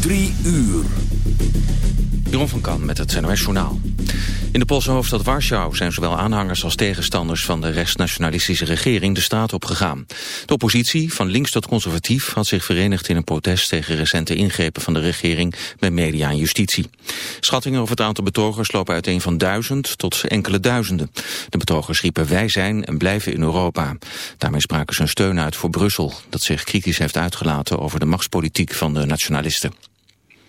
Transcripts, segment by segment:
Drie uur. Jeroen van Kan met het NOS Journaal. In de Poolse hoofdstad Warschau zijn zowel aanhangers als tegenstanders van de rechtsnationalistische regering de straat opgegaan. De oppositie, van links tot conservatief, had zich verenigd in een protest tegen recente ingrepen van de regering bij media en justitie. Schattingen over het aantal betogers lopen uiteen van duizend tot enkele duizenden. De betogers riepen wij zijn en blijven in Europa. Daarmee spraken ze een steun uit voor Brussel, dat zich kritisch heeft uitgelaten over de machtspolitiek van de nationalisten.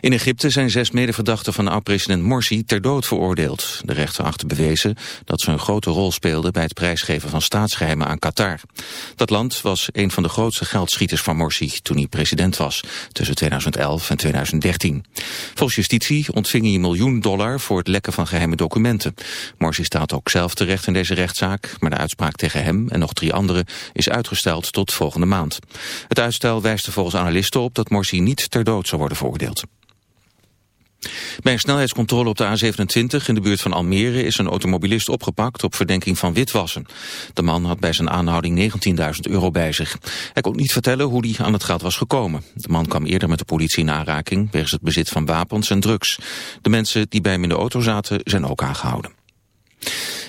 In Egypte zijn zes medeverdachten van oud-president Morsi ter dood veroordeeld. De rechter achter bewezen dat ze een grote rol speelden bij het prijsgeven van staatsgeheimen aan Qatar. Dat land was een van de grootste geldschieters van Morsi toen hij president was, tussen 2011 en 2013. Volgens justitie ontving hij een miljoen dollar voor het lekken van geheime documenten. Morsi staat ook zelf terecht in deze rechtszaak, maar de uitspraak tegen hem en nog drie anderen is uitgesteld tot volgende maand. Het uitstel wijst er volgens analisten op dat Morsi niet ter dood zou worden veroordeeld. Bij een snelheidscontrole op de A27 in de buurt van Almere is een automobilist opgepakt op verdenking van witwassen. De man had bij zijn aanhouding 19.000 euro bij zich. Hij kon niet vertellen hoe hij aan het geld was gekomen. De man kwam eerder met de politie in aanraking wegens het bezit van wapens en drugs. De mensen die bij hem in de auto zaten zijn ook aangehouden.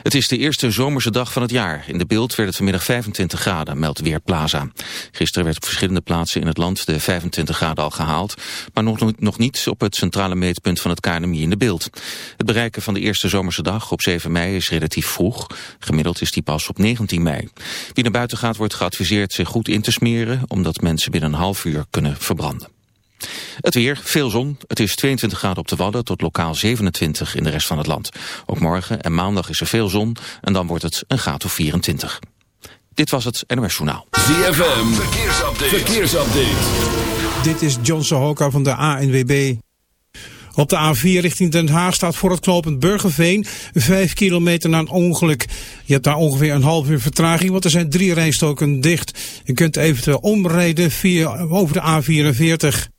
Het is de eerste zomerse dag van het jaar. In de beeld werd het vanmiddag 25 graden, meldt Weerplaza. Gisteren werd op verschillende plaatsen in het land de 25 graden al gehaald, maar nog, nog niet op het centrale meetpunt van het KNMI in de beeld. Het bereiken van de eerste zomerse dag op 7 mei is relatief vroeg. Gemiddeld is die pas op 19 mei. Wie naar buiten gaat wordt geadviseerd zich goed in te smeren, omdat mensen binnen een half uur kunnen verbranden. Het weer, veel zon. Het is 22 graden op de Wadden tot lokaal 27 in de rest van het land. Ook morgen en maandag is er veel zon en dan wordt het een graad of 24. Dit was het NOS Journaal. ZFM, verkeersupdate. verkeersupdate. Dit is John Sohoka van de ANWB. Op de A4 richting Den Haag staat voor het knooppunt Burgerveen 5 kilometer na een ongeluk. Je hebt daar ongeveer een half uur vertraging, want er zijn drie rijstoken dicht. Je kunt eventueel omrijden via, over de A44.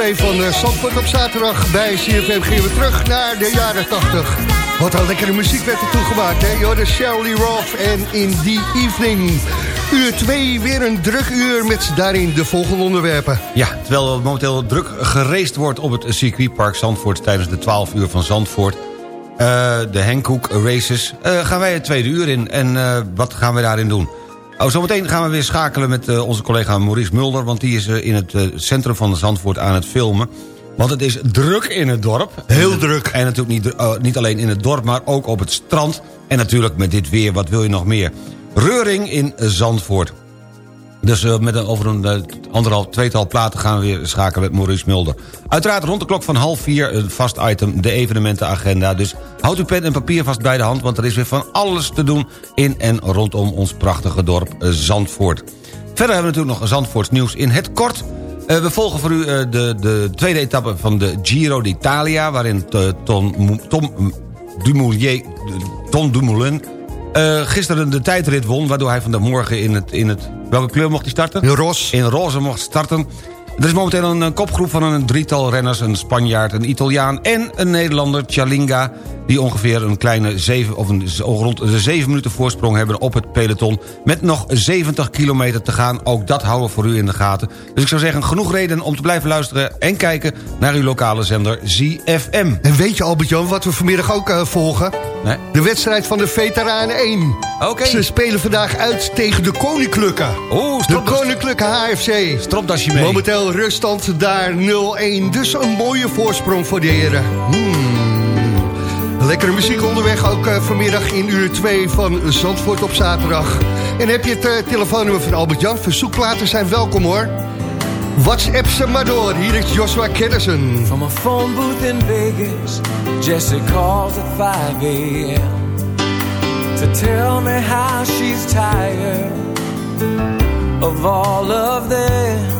2 van uh, Zandvoort op zaterdag bij CFM gingen we terug naar de jaren 80. Wat een lekkere muziek werd er toegemaakt, hè? Jorden Shirley Roth en In The Evening. Uur 2, weer een druk uur met daarin de volgende onderwerpen. Ja, terwijl er momenteel druk gereest wordt op het circuitpark Zandvoort... tijdens de 12 uur van Zandvoort... Uh, de Henkoek Races, uh, gaan wij het tweede uur in. En wat gaan we daarin doen? Oh, zometeen gaan we weer schakelen met uh, onze collega Maurice Mulder... want die is uh, in het uh, centrum van Zandvoort aan het filmen. Want het is druk in het dorp. Heel druk. En natuurlijk niet, niet alleen in het dorp, maar ook op het strand. En natuurlijk met dit weer, wat wil je nog meer? Reuring in Zandvoort. Dus uh, met een, over een uh, anderhalf, tweetal platen gaan we weer schakelen met Maurice Mulder. Uiteraard rond de klok van half vier een vast item, de evenementenagenda. Dus houd uw pen en papier vast bij de hand... want er is weer van alles te doen in en rondom ons prachtige dorp uh, Zandvoort. Verder hebben we natuurlijk nog Zandvoorts nieuws in het kort... we volgen voor u de, de tweede etappe van de Giro d'Italia... waarin Tom, Tom Dumoulin, gisteren de tijdrit won... waardoor hij vanmorgen in het, in het... Welke kleur mocht hij starten? In roze. In roze mocht starten. Er is momenteel een, een kopgroep van een drietal renners... een Spanjaard, een Italiaan en een Nederlander, Chalinga... die ongeveer een kleine zeven, of een, rond de zeven minuten voorsprong hebben op het peloton... met nog 70 kilometer te gaan. Ook dat houden we voor u in de gaten. Dus ik zou zeggen, genoeg reden om te blijven luisteren... en kijken naar uw lokale zender ZFM. En weet je Albert-Jan wat we vanmiddag ook uh, volgen? Nee? De wedstrijd van de Veteranen 1. Oké. Okay. Ze spelen vandaag uit tegen de Koninklijke. Oeh, de Koninklijke HFC. Stropdasje mee. Momenteel ruststand daar 0-1. Dus een mooie voorsprong voor de heren. Hmm. Lekkere muziek onderweg, ook uh, vanmiddag in uur 2 van Zandvoort op zaterdag. En heb je het uh, telefoonnummer van Albert-Jan? Verzoekplaten zijn welkom hoor. WhatsApp ze maar door, hier is Joshua Kennison. From a phone booth in Vegas, Jesse calls at 5 a.m. To tell me how she's tired of all of them.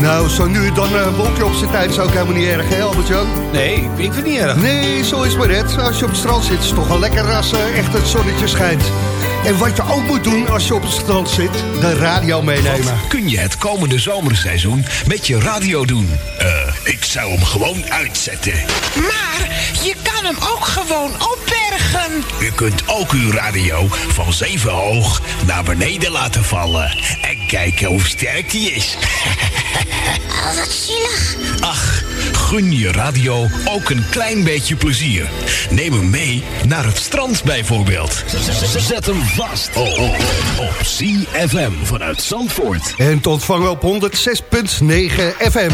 Nou, zo nu dan een wolkje op zijn tijd zou ik helemaal niet erg, hè Albert-Jan? Nee, ik vind het niet erg. Nee, zo is maar net. Als je op het strand zit, is het toch wel lekker als uh, echt het zonnetje schijnt. En wat je ook moet doen als je op het strand zit, de radio meenemen. Kun je het komende zomerseizoen met je radio doen? Eh, ik zou hem gewoon uitzetten. Maar je kan hem ook gewoon opbergen. Je kunt ook uw radio van zeven hoog naar beneden laten vallen. En kijken hoe sterk die is. Oh, wat zielig. Ach, gun je radio ook een klein beetje plezier. Neem hem mee naar het strand bijvoorbeeld. Zet hem vast op CFM vanuit Zandvoort. En totvang wel op 106.9 FM.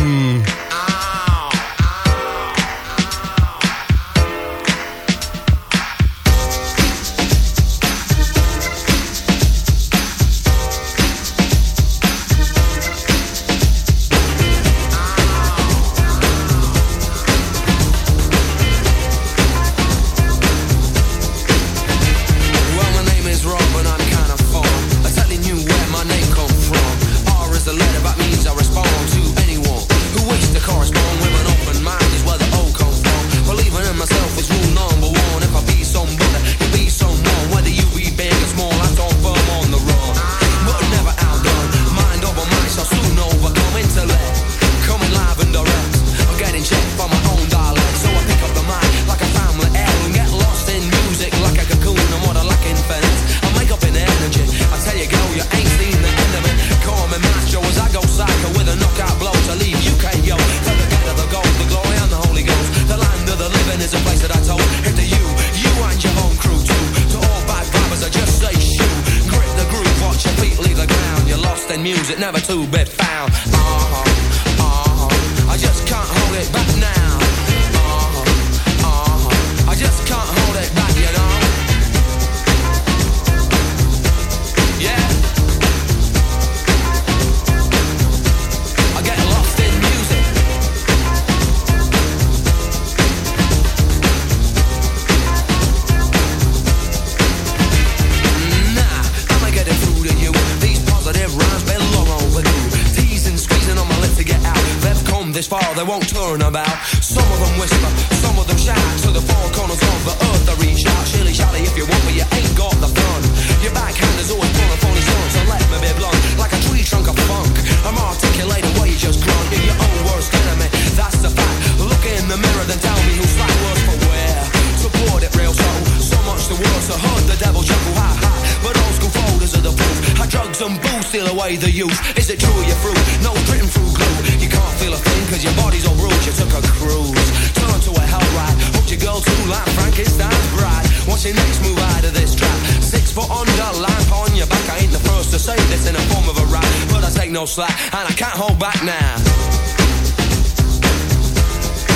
hold back now.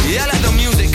Yeah, let the music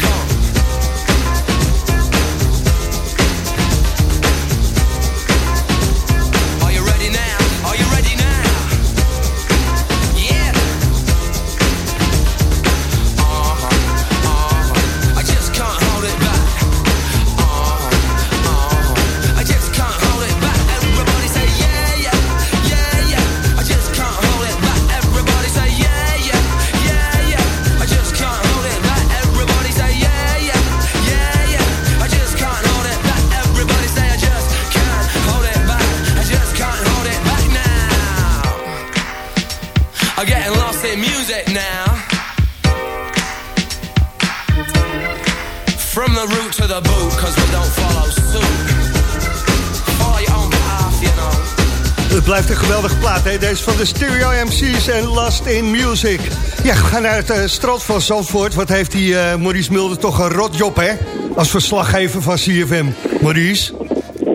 blijft een geweldige plaat, hè? Deze van de Stereo MC's en Last in Music. Ja, we gaan naar het uh, strand van Zandvoort. Wat heeft die uh, Maurice Mulder toch een rotjob, hè? Als verslaggever van CFM. Maurice?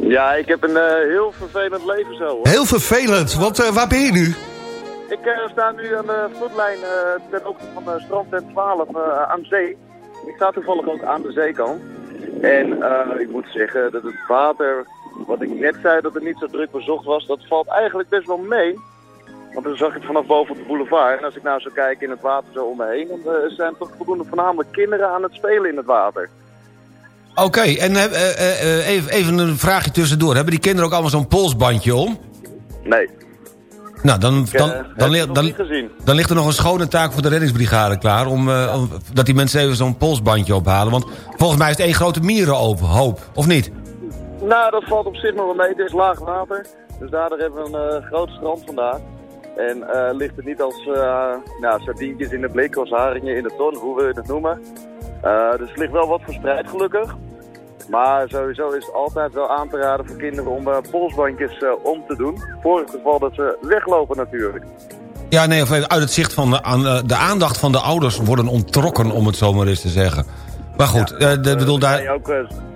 Ja, ik heb een uh, heel vervelend leven zo. Hoor. Heel vervelend, want waar ben je nu? Ik sta nu aan de vloedlijn ten opzichte van strand 12 aan zee. Ik sta toevallig ook aan de zeekant. En ik moet zeggen dat het water wat ik net zei, dat het niet zo druk bezocht was, dat valt eigenlijk best wel mee. Want dan zag ik het vanaf boven op de boulevard. En als ik nou zo kijk in het water zo om me heen, dan uh, zijn toch voldoende voornamelijk kinderen aan het spelen in het water. Oké, okay, en uh, uh, even, even een vraagje tussendoor. Hebben die kinderen ook allemaal zo'n polsbandje om? Nee. Nou, dan, dan, dan, dan, dan, dan, ligt er nog een schone taak voor de reddingsbrigade klaar... Om, om dat die mensen even zo'n polsbandje ophalen. Want volgens mij is het één grote mierenhoop, of niet? Nou, dat valt op zich nog wel mee. Het is laag water. Dus daardoor hebben we een uh, groot strand vandaag. En uh, ligt het niet als uh, nou, sardientjes in de blik, als haringen in de ton, hoe we het noemen. dus ligt wel wat verspreid gelukkig. Maar sowieso is het altijd wel aan te raden voor kinderen om polsbandjes om te doen. Voor het geval dat ze weglopen natuurlijk. Ja, nee, of uit het zicht van de, de aandacht van de ouders worden onttrokken, om het zo maar eens te zeggen. Maar goed, ja, de, bedoel daar... Ook,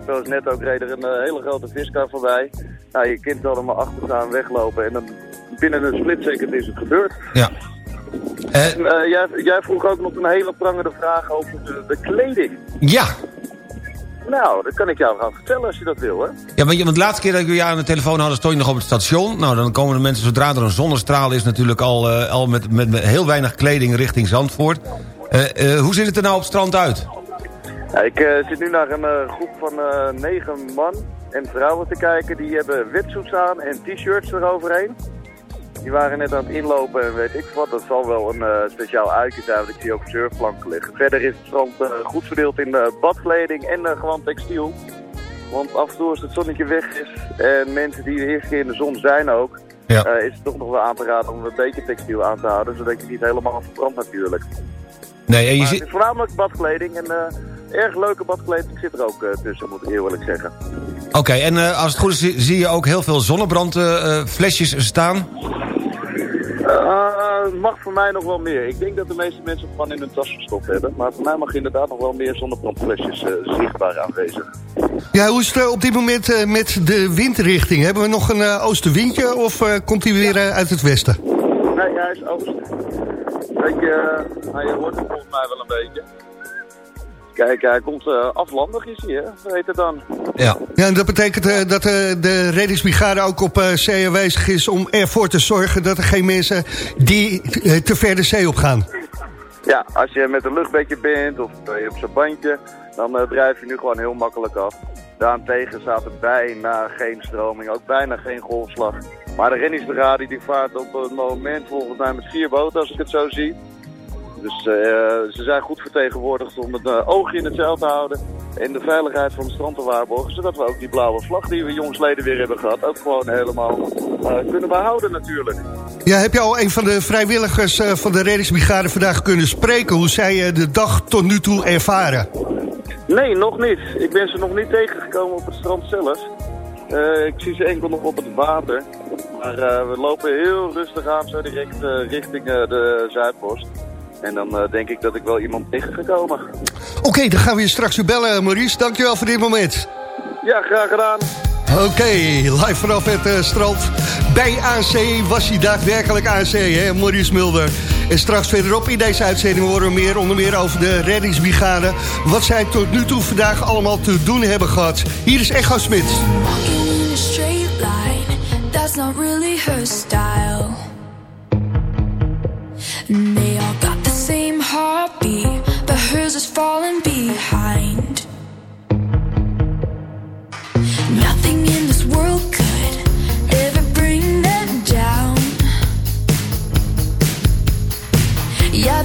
zoals net ook reed er een hele grote viskar voorbij. Nou, je kind zal er maar achter staan weglopen en dan binnen een split is het gebeurd. Ja. En, uh, jij, jij, vroeg ook nog een hele prangende vraag over de, de, kleding. Ja. Nou, dat kan ik jou gaan vertellen als je dat wil, hè. Ja, want, want de laatste keer dat ik jou aan de telefoon hadden... stond je nog op het station. Nou, dan komen de mensen, zodra er een zonnestraal is... natuurlijk al, uh, al met, met, met, heel weinig kleding richting Zandvoort. hoe ziet het er nou op het strand uit? Ik uh, zit nu naar een uh, groep van uh, negen man en vrouwen te kijken. Die hebben wetsuits aan en t-shirts eroverheen. Die waren net aan het inlopen en weet ik wat. Dat zal wel een speciaal uitje zijn, want ik zie ook surfplanken liggen. Verder is het strand goed verdeeld in badkleding en gewoon textiel. Want af en toe als het zonnetje weg is en mensen die de eerste keer in de zon zijn ook... Ja. is het toch nog wel aan te raden om een beetje textiel aan te houden, zodat je niet helemaal verbrandt natuurlijk. Nee, en je maar het is voornamelijk badkleding en erg leuke badkleding zit er ook uh, tussen, moet ik eerlijk zeggen. Oké, okay, en uh, als het goed is, zie je ook heel veel zonnebrandflesjes uh, staan? mag voor mij nog wel meer. Ik denk dat de meeste mensen van in hun tas gestopt hebben. Maar voor mij mag inderdaad nog wel meer zonnebrandflesjes zichtbaar aanwezig. Ja, hoe is het op dit moment met de windrichting? Hebben we nog een oostenwindje of komt hij weer uit het westen? Nee, hij is oosten. Weet je, je hoort het volgens mij wel een beetje. Kijk, hij komt uh, aflandig is hij, hè? Heet het dan? Ja, ja en dat betekent uh, dat uh, de reddingsbrigade ook op zee aanwezig is... om ervoor te zorgen dat er geen mensen die te ver de zee op gaan. Ja, als je met een luchtbedje bent of je op zo'n bandje... dan drijf je nu gewoon heel makkelijk af. Daarentegen staat er bijna geen stroming, ook bijna geen golfslag. Maar de reddingsbrigade die vaart op het moment volgens mij met vier boten, als ik het zo zie... Dus uh, ze zijn goed vertegenwoordigd om het uh, oog in het zeil te houden. En de veiligheid van het strand te waarborgen. Zodat we ook die blauwe vlag die we jongsleden weer hebben gehad. Ook gewoon helemaal uh, kunnen behouden natuurlijk. Ja, heb je al een van de vrijwilligers van de reddingsbrigade vandaag kunnen spreken? Hoe zij de dag tot nu toe ervaren? Nee, nog niet. Ik ben ze nog niet tegengekomen op het strand zelf. ik zie ze enkel nog op het water. Maar we lopen heel rustig aan zo direct richting de Zuidpost. En dan uh, denk ik dat ik wel iemand tegengekomen. Oké, okay, dan gaan we je straks weer bellen, Maurice. Dankjewel voor dit moment. Ja, graag gedaan. Oké, okay, live vanaf het uh, strand. Bij AC was hij daadwerkelijk AC, hè, Maurice Mulder. En straks verderop in deze uitzending horen we meer, onder meer over de reddingsbrigade. Wat zij tot nu toe vandaag allemaal te doen hebben gehad. Hier is Echo Smit. That's not really her style. They all got heartbeat, but hers is falling behind. Nothing in this world could ever bring them down. Yeah,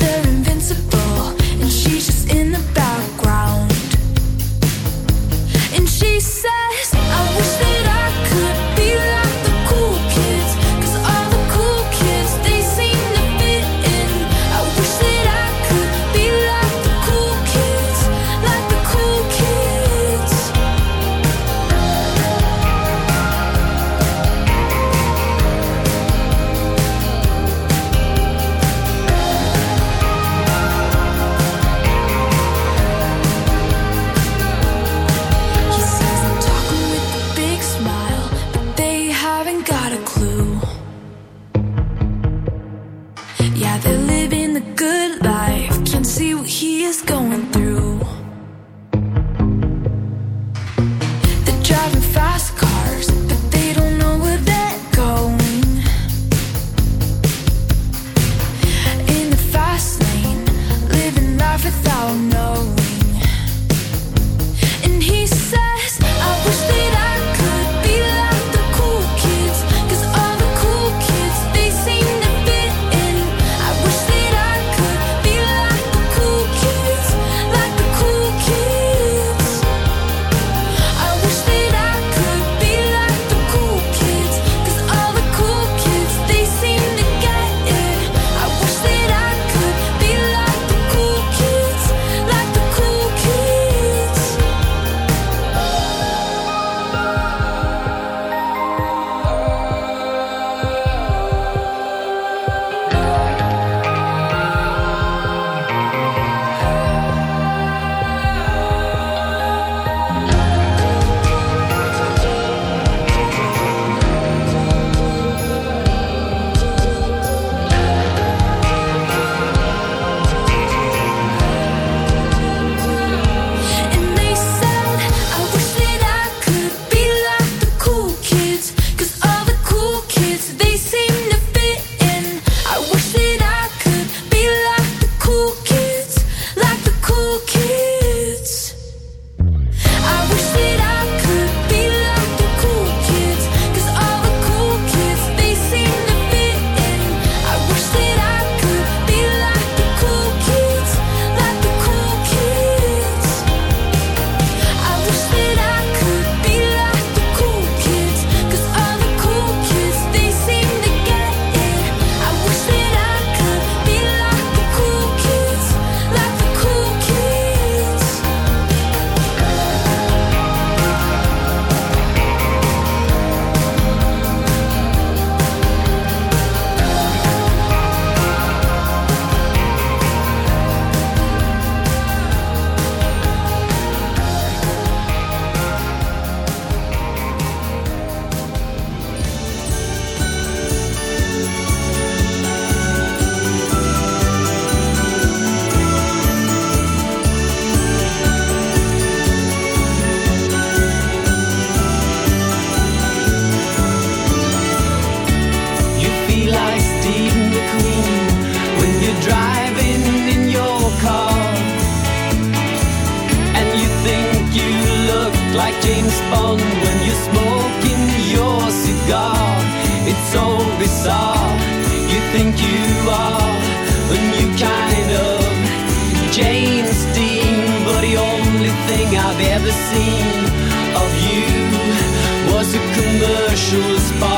she was fine.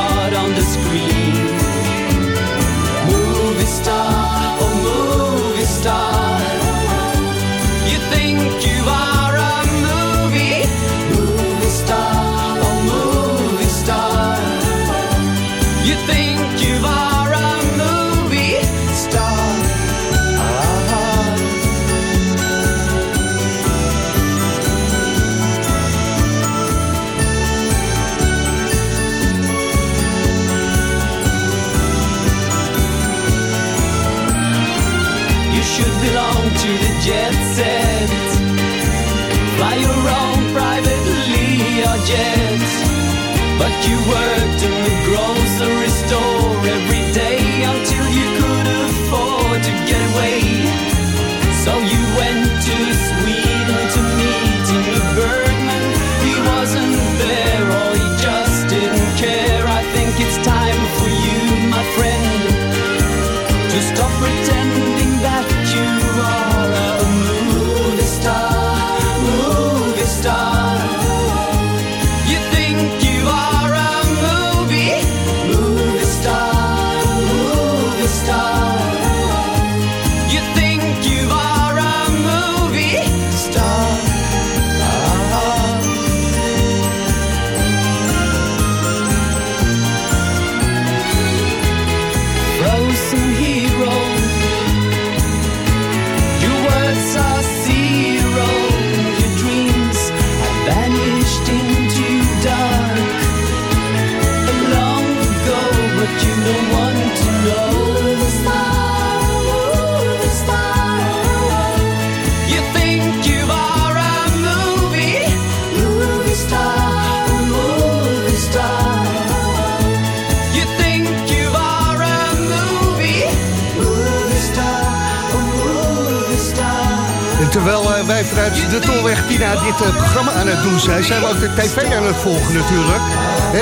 Terwijl eh, wij vanuit de Tolweg Tina dit eh, programma aan het doen zijn... zijn we ook de tv aan het volgen natuurlijk.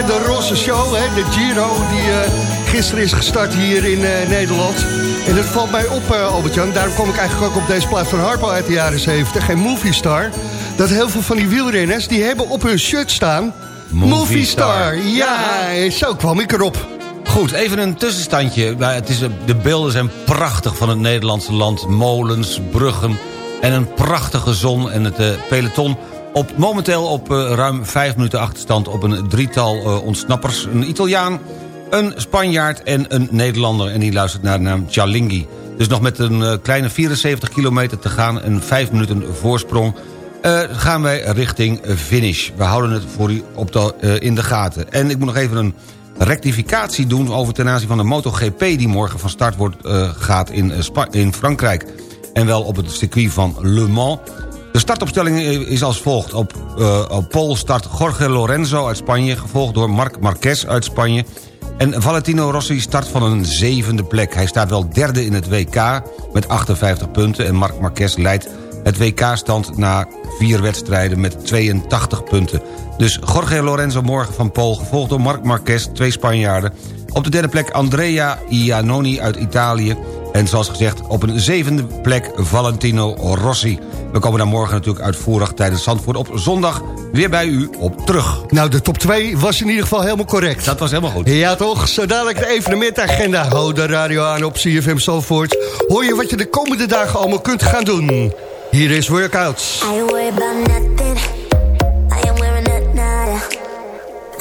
De Rosse Show, de Giro, die eh, gisteren is gestart hier in Nederland. En het valt mij op, Albert-Jan, daarom kom ik eigenlijk ook op deze plaats van Harpo uit de jaren 70... geen Movie Star, dat heel veel van die wielrenners... die hebben op hun shirt staan... Movie Star. Ja, zo kwam ik erop. Goed, even een tussenstandje. Het is, de beelden zijn prachtig van het Nederlandse land. Molens, bruggen en een prachtige zon. En het eh, peloton op, momenteel op eh, ruim vijf minuten achterstand... op een drietal eh, ontsnappers. Een Italiaan, een Spanjaard en een Nederlander. En die luistert naar de naam Cialinghi. Dus nog met een kleine 74 kilometer te gaan... en vijf minuten voorsprong... gaan wij richting finish. We houden het voor u op in de gaten. En ik moet nog even een rectificatie doen... over ten aanzien van de MotoGP die morgen van start wordt, eh, gaat in, in Frankrijk. En wel op het circuit van Le Mans. De startopstelling is als volgt. Op, pole start Jorge Lorenzo uit Spanje... gevolgd door Marc Marquez uit Spanje... En Valentino Rossi start van een zevende plek. Hij staat wel derde in het WK met 58 punten... en Marc Marquez leidt het WK-stand na vier wedstrijden met 82 punten. Dus Jorge Lorenzo morgen van Pool, gevolgd door Marc Marquez, twee Spanjaarden. Op de derde plek Andrea Iannoni uit Italië. En zoals gezegd op een zevende plek Valentino Rossi. We komen daar morgen natuurlijk uitvoerig tijdens Zandvoort op zondag... weer bij u op terug. Nou, de top 2 was in ieder geval helemaal correct. Dat was helemaal goed. Ja toch, zo dadelijk de evenementagenda. Hou de radio aan op CFM Zalvoort. Hoor je wat je de komende dagen allemaal kunt gaan doen. Hier is Workouts. I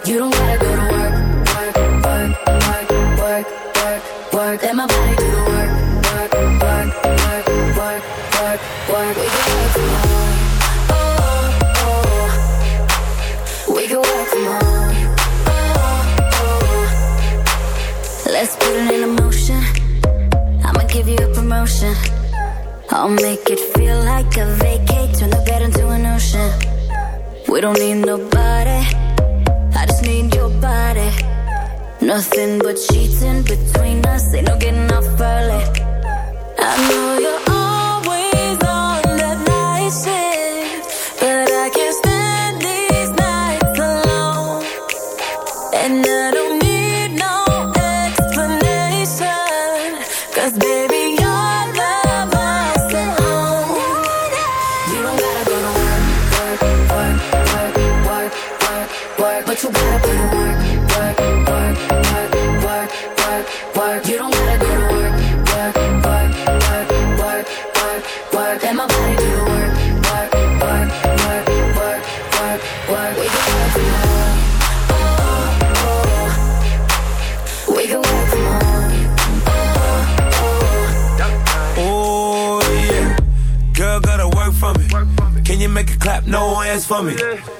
work. You don't gotta go to work, work, work, work, work, work. work. Let my body do the work, work, work, work, work, work, work. We can work from home. Oh, oh. oh. We can work from home. Oh, oh. Let's put it in motion. I'ma give you a promotion. I'll make it feel like a vacate. Turn the bed into an ocean. We don't need nobody. I just need your body. Nothing but sheets in between us. Ain't no getting off early. I know you're always on that night shift, but you gotta put in work, work, work, work, work, work, work. You don't gotta go to work, work, work, work, work, work, work. Let my body do the work, work, work, work, work, work, work. We can work from home. Oh, oh. We can work from home. Oh oh yeah, girl gotta work for me. Can you make it clap? No hands for me. Take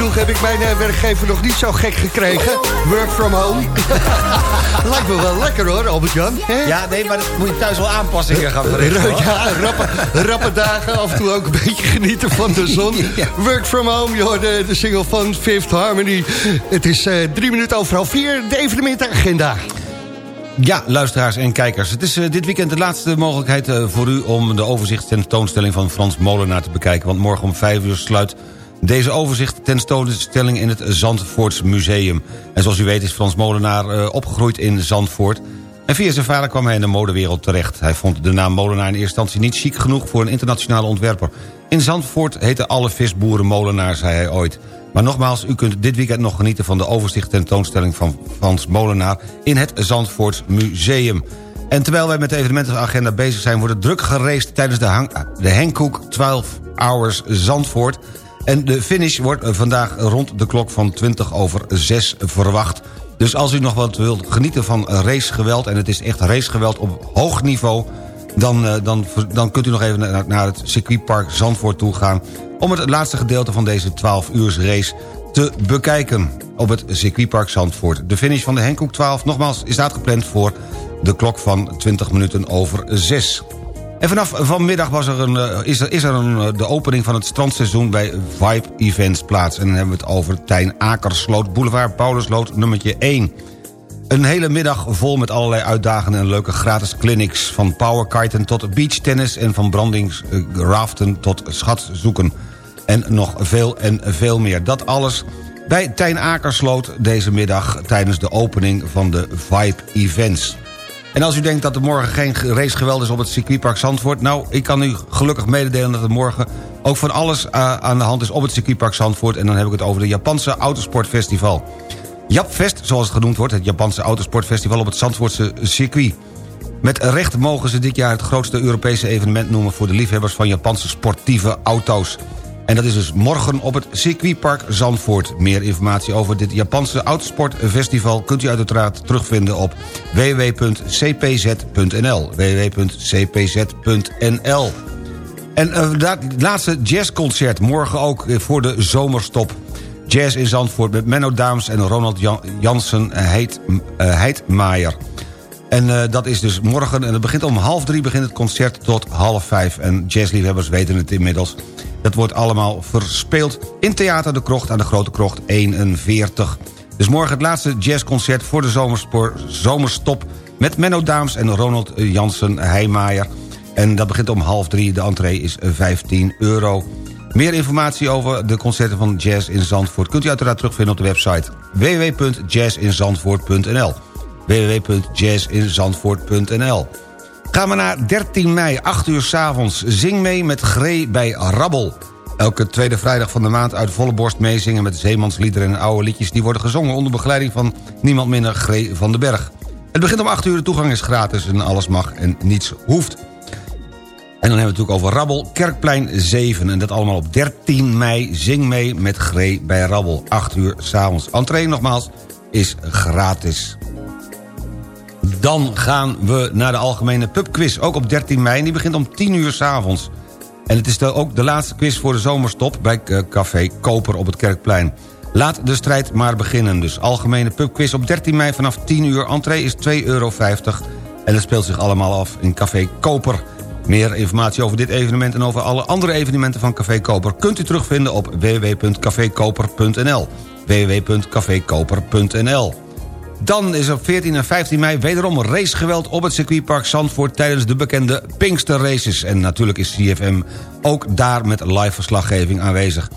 Genoeg heb ik mijn eh, werkgever nog niet zo gek gekregen. Work from home. Lijkt me wel lekker hoor, Albert-Jan. Ja, nee, maar dat moet je thuis wel aanpassingen gaan verrichten. hoor. Ja, rappe, rappe dagen, af en toe ook een beetje genieten van de zon. Work from home, je hoorde de single van Fifth Harmony. Het is eh, drie minuten over half vier, de evenementenagenda. Ja, luisteraars en kijkers. Het is eh, dit weekend de laatste mogelijkheid eh, voor u... om de overzichtstentoonstelling van Frans Molenaar te bekijken. Want morgen om vijf uur sluit deze overzicht tentoonstelling in het Zandvoorts Museum. En zoals u weet is Frans Molenaar eh, opgegroeid in Zandvoort... En via zijn vader kwam hij in de modewereld terecht. Hij vond de naam Molenaar in eerste instantie niet chic genoeg... voor een internationale ontwerper. In Zandvoort heten alle visboeren Molenaar, zei hij ooit. Maar nogmaals, u kunt dit weekend nog genieten... van de overzicht tentoonstelling van Frans Molenaar... in het Zandvoorts Museum. En terwijl wij met de evenementenagenda bezig zijn... wordt het druk geraced tijdens de, de Henkoek 12 Hours Zandvoort... En de finish wordt eh, vandaag rond de klok van 20 over 6 verwacht. Dus als u nog wat wilt genieten van racegeweld... en het is echt racegeweld op hoog niveau... dan, eh, dan, dan kunt u nog even naar, het circuitpark Zandvoort toe gaan... om het laatste gedeelte van deze 12 uurs race te bekijken op het circuitpark Zandvoort. De finish van de Henkoek 12, nogmaals, is staat gepland voor de klok van 20 minuten over 6. En vanaf vanmiddag was er een, eh, is er, is er een, eh, de opening van het strandseizoen bij Vibe Events plaats. En dan hebben we het over Tijn Akersloot, Boulevard Paulusloot nummertje 1. Een hele middag vol met allerlei uitdagende en leuke gratis clinics... van powerkiten tot beachtennis en van brandingsraften tot schatzoeken. En nog veel en veel meer. Dat alles bij Tijn Akersloot deze middag... tijdens de opening van de Vibe Events. En als u denkt dat er morgen geen racegeweld is op het circuitpark Zandvoort... nou, ik kan u gelukkig mededelen dat er morgen ook van alles uh, aan de hand is op het circuitpark Zandvoort... en dan heb ik het over de Japanse Autosportfestival. Japfest, zoals het genoemd wordt, het Japanse Autosportfestival op het Zandvoortse circuit. Met recht mogen ze dit jaar het grootste Europese evenement noemen... voor de liefhebbers van Japanse sportieve auto's. En dat is dus morgen op het circuitpark Zandvoort. Meer informatie over dit Japanse autosportfestival... kunt u uiteraard terugvinden op www.cpz.nl. www.cpz.nl En uh, het laatste jazzconcert morgen ook voor de zomerstop. Jazz in Zandvoort met Menno Daams en Ronald Jan Jansen Heid, uh, Heidmaier. En dat is dus morgen, en het begint om half drie begint het concert tot half vijf. En jazzliefhebbers weten het inmiddels. Dat wordt allemaal verspeeld in Theater de Krocht aan de Grote Krocht 41. Dus morgen het laatste jazzconcert voor de zomerstop... met Menno Daams en Ronald Jansen Heijmaier. En dat begint om half drie. De entree is 15 euro. Meer informatie over de concerten van Jazz in Zandvoort... kunt u uiteraard terugvinden op de website www.jazzinzandvoort.nl www.jazzinzandvoort.nl Gaan we naar 13 mei, 8 uur s'avonds. Zing mee met Gree bij Rabbel. Elke tweede vrijdag van de maand uit volle borst meezingen... met zeemansliederen en oude liedjes... die worden gezongen onder begeleiding van niemand minder Gree van den Berg. Het begint om 8 uur, de toegang is gratis en alles mag en niets hoeft. En dan hebben we het natuurlijk over Rabbel, Kerkplein 7. En dat allemaal op 13 mei. Zing mee met Gree bij Rabbel. 8 uur s'avonds. Entree nogmaals is gratis. Dan gaan we naar de algemene pubquiz. Ook op 13 mei. Die begint om 10 uur s'avonds. En het is ook de laatste quiz voor de zomerstop... bij eh, Café Koper op het Kerkplein. Laat de strijd maar beginnen. Dus algemene pubquiz op 13 mei vanaf 10 uur. Entree is 2,50 euro. En het speelt zich allemaal af in Café Koper. Meer informatie over dit evenement en over alle andere evenementen van Café Koper... kunt u terugvinden op www.cafekoper.nl www.cafekoper.nl Dan is op 14 en 15 mei wederom racegeweld op het circuitpark Zandvoort... tijdens de bekende Pinkster Races. En natuurlijk is CFM ook daar met live verslaggeving aanwezig.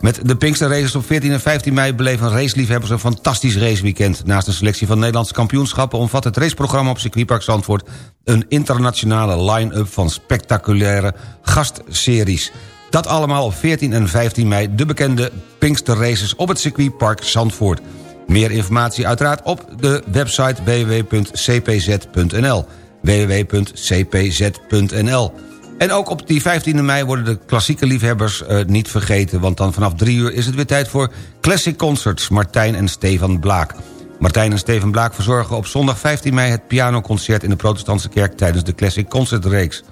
Met de Pinkster Races op 14 en 15 mei beleven raceliefhebbers een fantastisch raceweekend. Naast een selectie van Nederlandse kampioenschappen omvat het raceprogramma op circuitpark Zandvoort een internationale line-up van spectaculaire gastseries. Dat allemaal op 14 en 15 mei de bekende Pinkster Races op het circuitpark Zandvoort. Meer informatie uiteraard op de website www.cpz.nl www.cpz.nl en ook op die 15e mei worden de klassieke liefhebbers uh, niet vergeten... want dan vanaf drie uur is het weer tijd voor Classic Concerts... Martijn en Stefan Blaak. Martijn en Steven Blaak verzorgen op zondag 15 mei... het pianoconcert in de protestantse kerk tijdens de Classic Concertreeks.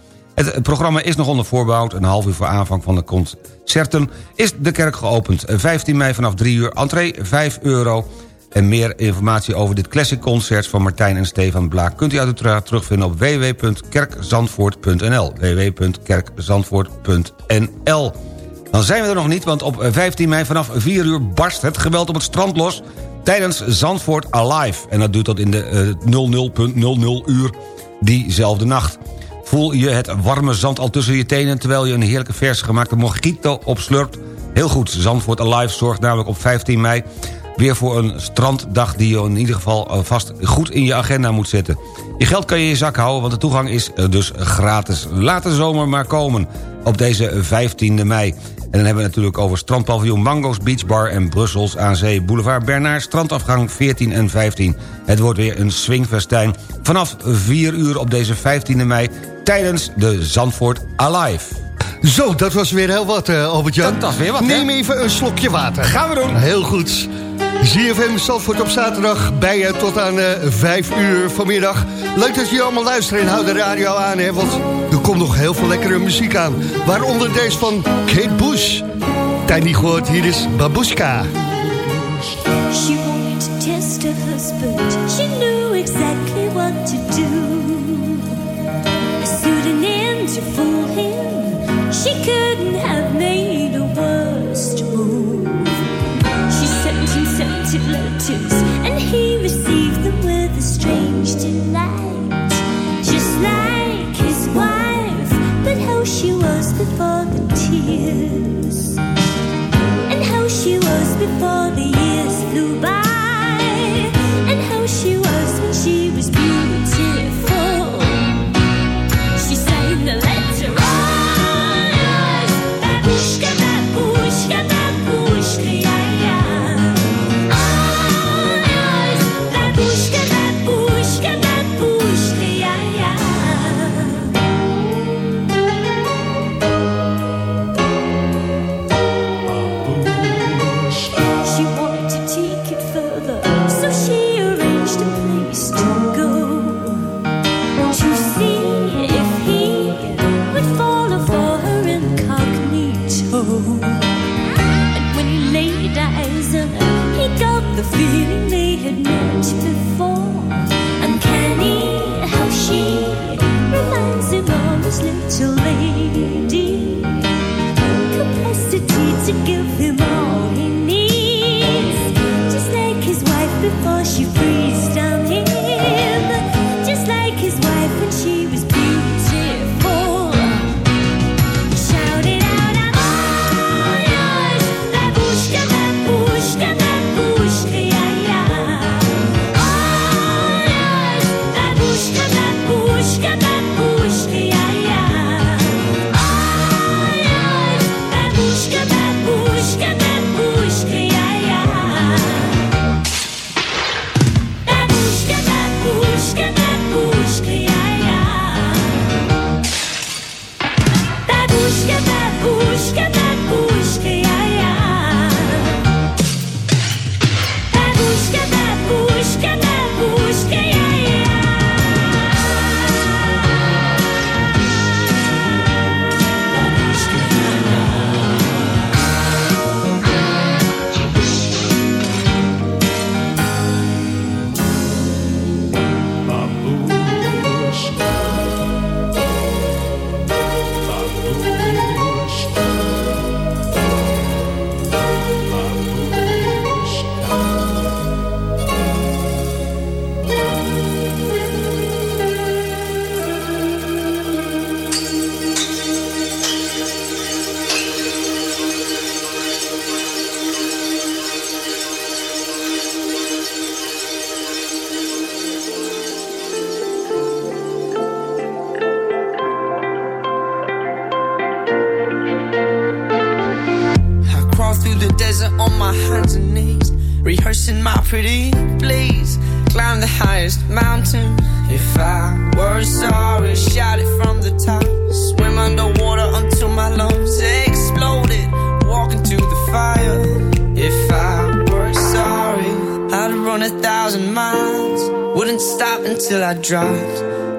Het programma is nog onder voorbouw. Een half uur voor aanvang van de concerten is de kerk geopend. 15 mei vanaf 3 uur, entree 5 euro... En meer informatie over dit classic concert van Martijn en Stefan Blaak... kunt u uiteraard terugvinden op www.kerkzandvoort.nl www.kerkzandvoort.nl Dan zijn we er nog niet, want op 15 mei vanaf 4 uur barst het geweld op het strand los... tijdens Zandvoort Alive. En dat duurt tot in de uh, 00.00 uur diezelfde nacht. Voel je het warme zand al tussen je tenen... terwijl je een heerlijke vers gemaakte mojito opslurpt? Heel goed, Zandvoort Alive zorgt namelijk op 15 mei weer voor een stranddag die je in ieder geval eh, vast goed in je agenda moet zetten. Je geld kan je in je zak houden, want de toegang is eh, dus gratis. Laat de zomer maar komen op deze 15e mei. En dan hebben we natuurlijk over strandpaviljoen Mango's Beach Bar en Brussels aan Zee. Boulevard Bernard, strandafgang 14 en 15. Het wordt weer een swingfestijn vanaf 4 uur op deze 15e mei... tijdens de Zandvoort Alive. Zo, dat was weer heel wat, uh, Albert-Jan. Dat was weer wat, Neem hè? even een slokje water. Gaan we doen. Heel goed. ZFM Zandvoort op zaterdag bij je tot aan uh, 5 uur vanmiddag. Leuk dat jullie allemaal luisteren en hou de radio aan, hè, want er komt nog heel veel lekkere muziek aan. Waaronder deze van Kate Bush. Tijd niet gehoord, hier is Babushka. She wanted to test her husband. She knew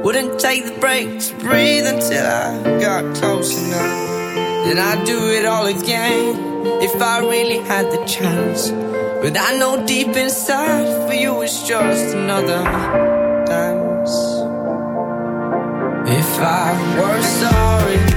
Wouldn't take the break to breathe until I got close enough. Then I'd do it all again if I really had the chance. But I know deep inside for you it's just another dance. If I were sorry,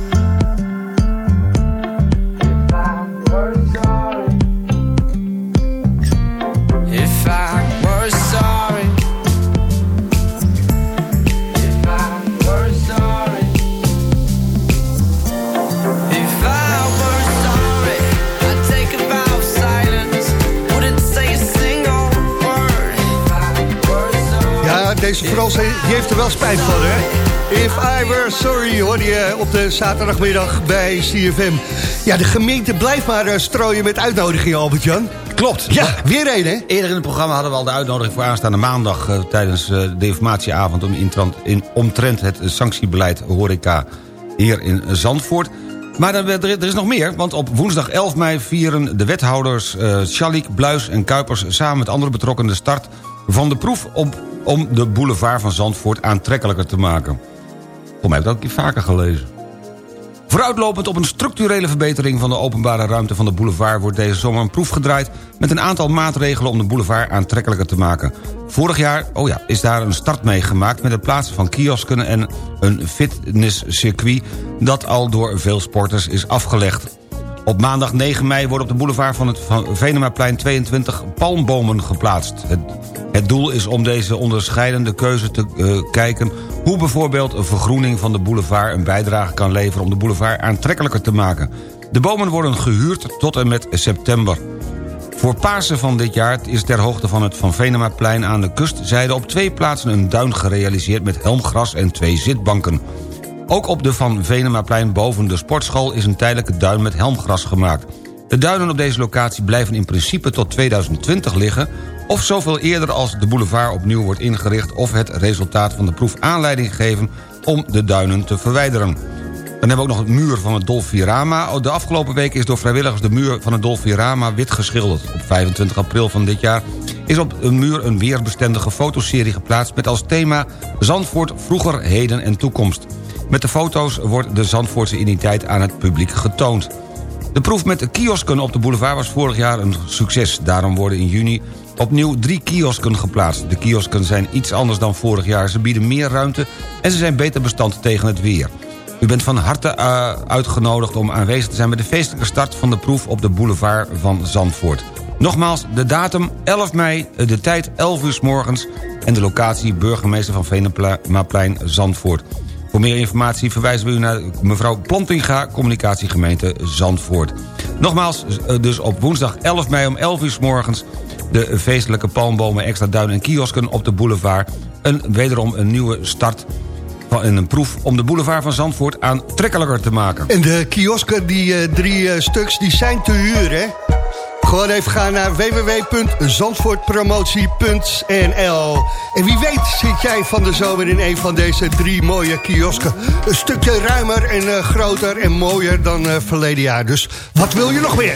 Er wel spijt van, hè? If I were sorry, hoorde je op de zaterdagmiddag bij CFM. Ja, de gemeente blijft maar eh, strooien met uitnodigingen, Albert-Jan. Klopt. Ja, weer een, hè? Eerder in het programma hadden we al de uitnodiging voor aanstaande maandag... eh, tijdens eh, de informatieavond om in, omtrent het sanctiebeleid horeca hier in Zandvoort. Maar er, er er is nog meer, want op woensdag 11 mei vieren de wethouders eh Schalik, Bluis en Kuipers... samen met andere betrokkenen de start van de proef op, om de boulevard van Zandvoort aantrekkelijker te maken. Voor mij heb ik dat keer vaker gelezen. Vooruitlopend op een structurele verbetering van de openbare ruimte van de boulevard... wordt deze zomer een proef gedraaid met een aantal maatregelen om de boulevard aantrekkelijker te maken. Vorig jaar oh ja, is daar een start mee gemaakt met het plaatsen van kiosken en een fitnesscircuit... dat al door veel sporters is afgelegd. Op maandag 9 mei worden op de boulevard van het Venemaplein 22 palmbomen geplaatst. Het, het doel is om deze onderscheidende keuze te eh, kijken... hoe bijvoorbeeld een vergroening van de boulevard een bijdrage kan leveren... om de boulevard aantrekkelijker te maken. De bomen worden gehuurd tot en met september. Voor Pasen van dit jaar is ter hoogte van het Van Venemaplein aan de kustzijde... op twee plaatsen een duin gerealiseerd met helmgras en twee zitbanken. Ook op de Van Venemaplein boven de sportschool is een tijdelijke duin met helmgras gemaakt. De duinen op deze locatie blijven in principe tot 2020 liggen... of zoveel eerder als de boulevard opnieuw wordt ingericht... of het resultaat van de proef aanleiding geven om de duinen te verwijderen. Dan hebben we ook nog het muur van het Dolfirama. De afgelopen week is door vrijwilligers de muur van het Dolfirama wit geschilderd. Op 25 april van dit jaar is op een muur een weerbestendige fotoserie geplaatst... met als thema Zandvoort vroeger, heden en toekomst. Met de foto's wordt de Zandvoortse identiteit aan het publiek getoond. De proef met de kiosken op de boulevard was vorig jaar een succes. Daarom worden in juni opnieuw drie kiosken geplaatst. De kiosken zijn iets anders dan vorig jaar. Ze bieden meer ruimte en ze zijn beter bestand tegen het weer. U bent van harte eh, uitgenodigd om aanwezig te zijn... bij de feestelijke start van de proef op de boulevard van Zandvoort. Nogmaals, de datum 11 mei, de tijd 11 uur s morgens... en de locatie burgemeester van Venemaplein Zandvoort. Voor meer informatie verwijzen we u naar mevrouw Plantinga... communicatiegemeente Zandvoort. Nogmaals, eh, dus op woensdag 11 mei om 11 uur s morgens... de feestelijke palmbomen, extra duinen en kiosken op de boulevard. Een, wederom een nieuwe start van een proef om de boulevard van Zandvoort aantrekkelijker te maken. En de kiosken, die eh, drie eh, stuks, die zijn te huur, hè? Gewoon even gaan naar www.zandvoortpromotie.nl En wie weet zit jij van de zomer in een van deze drie mooie kiosken. Een stukje ruimer en eh, groter en mooier dan eh, verleden jaar. Dus wat wil je nog meer?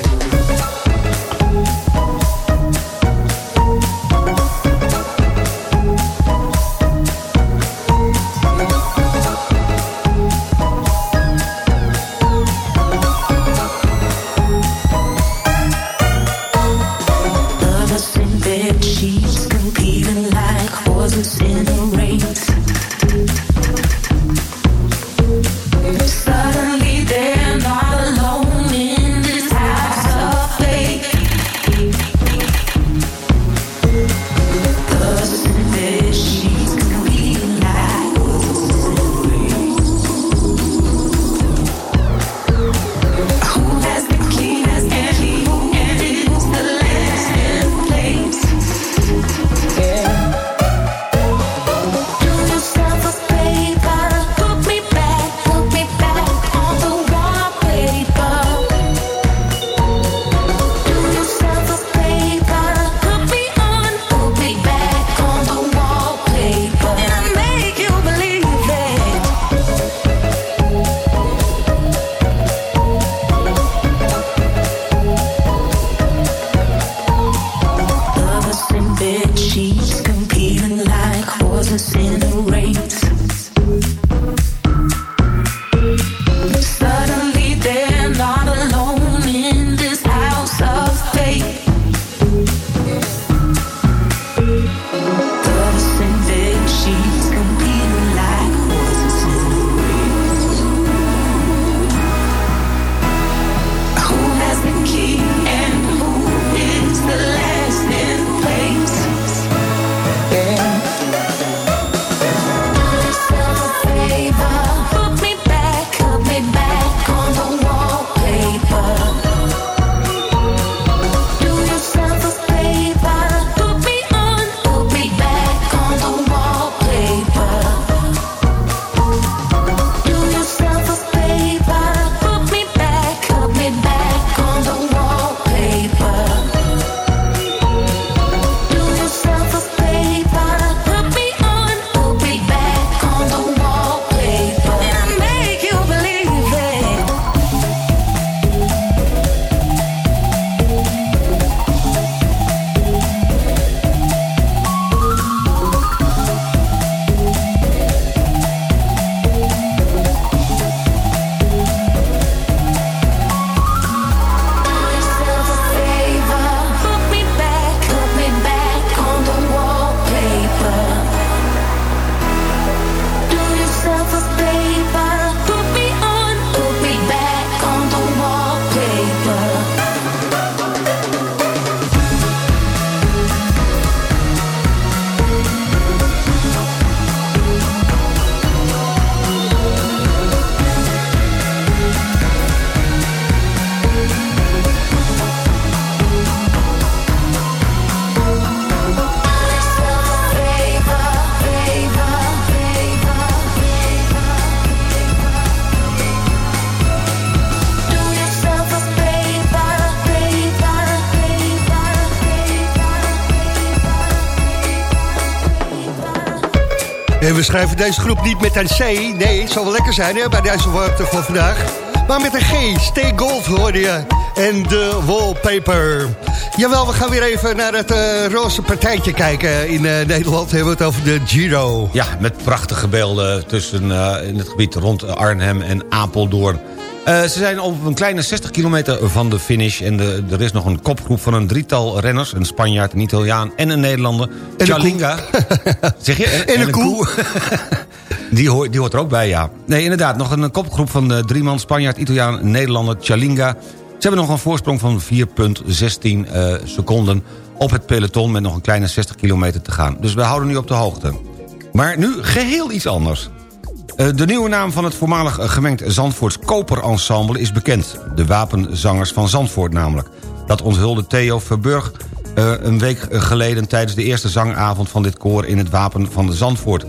Schrijven deze groep niet met een C. Nee, het zal wel lekker zijn hè, bij deze woorden van vandaag. Maar met een G. Stay Gold hoorde je. En de wallpaper. Jawel, we gaan weer even naar het eh, roze partijtje kijken in eh, Nederland. We hebben het over de Giro. Ja, met prachtige beelden tussen, eh, in het gebied rond Arnhem en Apeldoorn. Eh, ze zijn op een kleine 60 kilometer van de finish... en de, er is nog een kopgroep van een drietal renners... een Spanjaard, een Italiaan en een Nederlander. Chalinga. zeg je? En een koe. die, hoort, die hoort er ook bij, ja. Nee, inderdaad, nog een kopgroep van de drie man... Spanjaard, Italiaan, Nederlander, Chalinga. Ze hebben nog een voorsprong van 4,16 eh, seconden... op het peloton met nog een kleine 60 kilometer te gaan. Dus we houden nu op de hoogte. Maar nu geheel iets anders. Eh, De nieuwe naam van het voormalig eh, gemengd Zandvoorts Koperensemble is bekend. De wapenzangers van Zandvoort namelijk. Dat onthulde Theo Verburg eh, een week geleden... tijdens de eerste zangavond van dit koor in het Wapen van Zandvoort.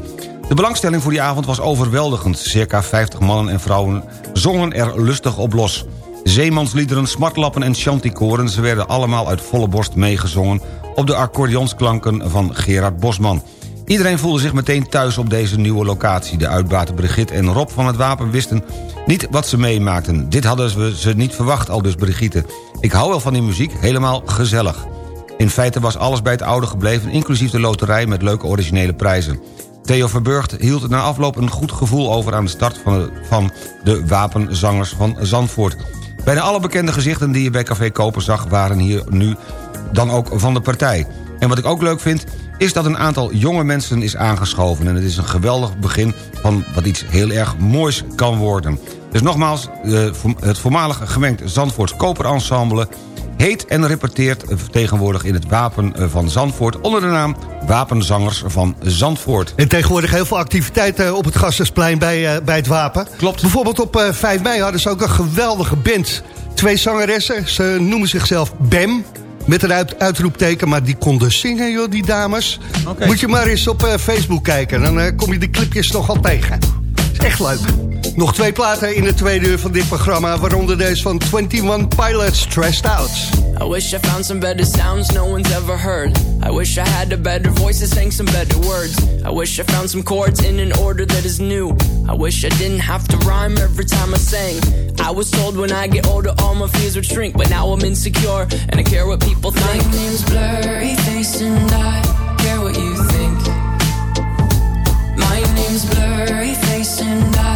De belangstelling voor die avond was overweldigend. Circa 50 mannen en vrouwen zongen er lustig op los. Zeemansliederen, smartlappen en chanticoren... ze werden allemaal uit volle borst meegezongen... op de accordeonsklanken van Gerard Bosman. Iedereen voelde zich meteen thuis op deze nieuwe locatie. De uitbaten Brigitte en Rob van het Wapen wisten niet wat ze meemaakten. Dit hadden we ze niet verwacht, al dus Brigitte. Ik hou wel van die muziek, helemaal gezellig. In feite was alles bij het oude gebleven... inclusief de loterij met leuke originele prijzen. Theo Verburgt hield na afloop een goed gevoel over... aan de start van de, van de wapenzangers van Zandvoort. Bijna alle bekende gezichten die je bij Café Koper zag... waren hier nu dan ook van de partij. En wat ik ook leuk vind, is dat een aantal jonge mensen is aangeschoven. En het is een geweldig begin van wat iets heel erg moois kan worden. Dus nogmaals, eh, het voormalige gemengd Zandvoorts Koperensemble... heet en repeteert tegenwoordig in het Wapen van Zandvoort... onder de naam Wapenzangers van Zandvoort. En tegenwoordig heel veel activiteiten op het Gassersplein bij, eh, bij het Wapen. Klopt. Bijvoorbeeld op eh, 5 mei hadden ze ook een geweldige band. Twee zangeressen, ze noemen zichzelf BEM... Met een uit, uitroepteken, maar die konden zingen, joh, die dames. Moet je maar eens op eh, Facebook kijken, dan eh, kom je de clipjes nogal tegen. Is echt leuk. Nog twee platen in de tweede uur van dit programma, waaronder deze van 21 Pilots, Stressed Out. I wish I found some better sounds no one's ever heard. I wish I had a better voice that sang some better words. I wish I found some chords in an order that is new. I wish I didn't have to rhyme every time I sang. I was told when I get older all my fears would shrink, but now I'm insecure and I care what people think. My name's Blurry Face and I care what you think. My name's Blurry Face and I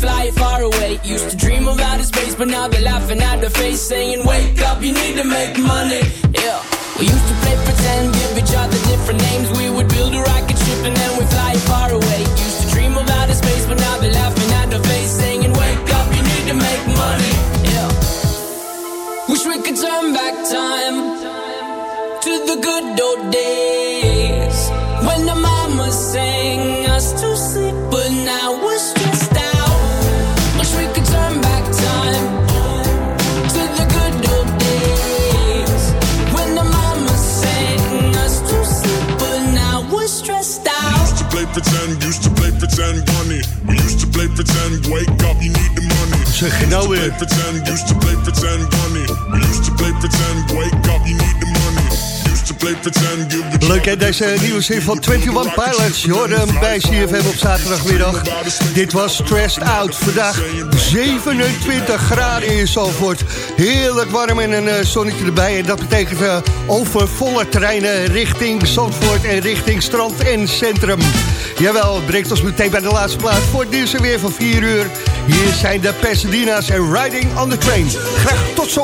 Used to dream of outer space, but now they're laughing at the face, saying, Wake up, you need to make money. Yeah. We used to play pretend, give each other different names. We would build a rocket ship and then we fly pretend, used to play pretend bunny. We used to play pretend, wake up, you need the money. Zeg je nou weer? Pretend, used to play pretend bunny. We used to play pretend, wake up, you need the money. Leuk hè, deze nieuwe zin van 21 Pilots. Je hoorde hem bij CFM op zaterdagmiddag. Dit was Stressed Out. Vandaag 27 graden in Zalvoort. Heerlijk warm en een eh, zonnetje erbij. En dat betekent eh, overvolle treinen richting Zandvoort en richting strand en centrum. Jawel, brengt ons meteen bij de laatste plaats voor het nieuws weer van 4 uur. Hier zijn de Pasadena's en Riding on the Train. Graag tot zo.